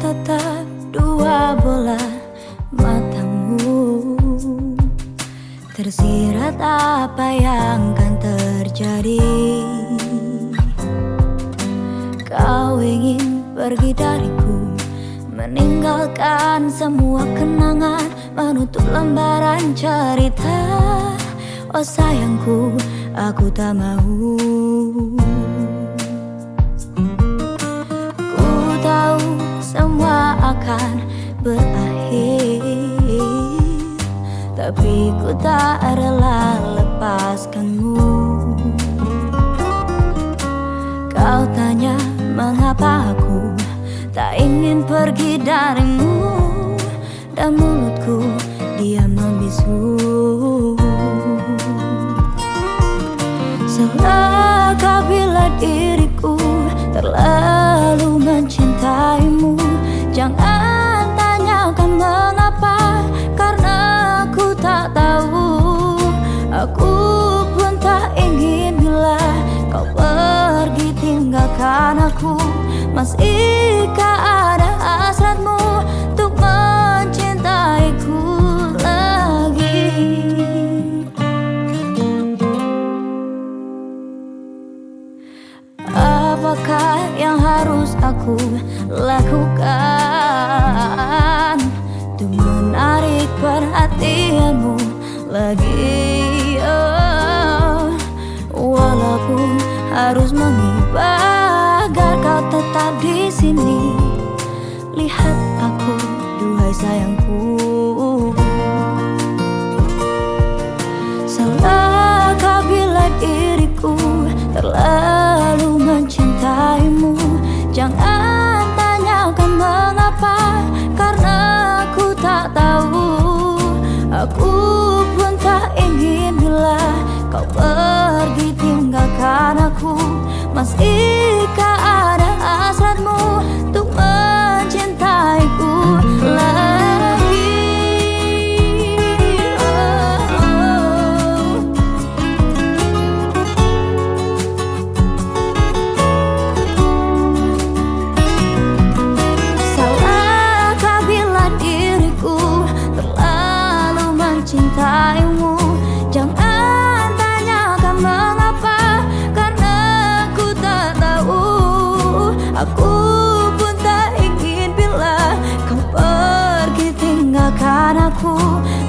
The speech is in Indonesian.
tatap dua bola matamu. Tersirat apa yang akan terjadi? Kau ingin pergi dariku Meninggalkan semua kenangan Menutup lembaran cerita. Oh sayangku, aku tak mau akan berakhir. Tapi ku tak rela lepaskanmu. Kau tanya mengapa aku tak ingin pergi darimu. Dan mulutku diam membisu. Selaka aku. Masihkah ada hasratmu untuk mencintaiku lagi? Apakah yang harus aku lakukan sini. Lihat aku, duhai sayangku. Salahkah bila diriku terlalu mencintaimu? Jangan tanyakan mengapa Karena aku tak tahu. Aku pun tak ingin bila kau pergi tinggalkan aku. Masihkah 我。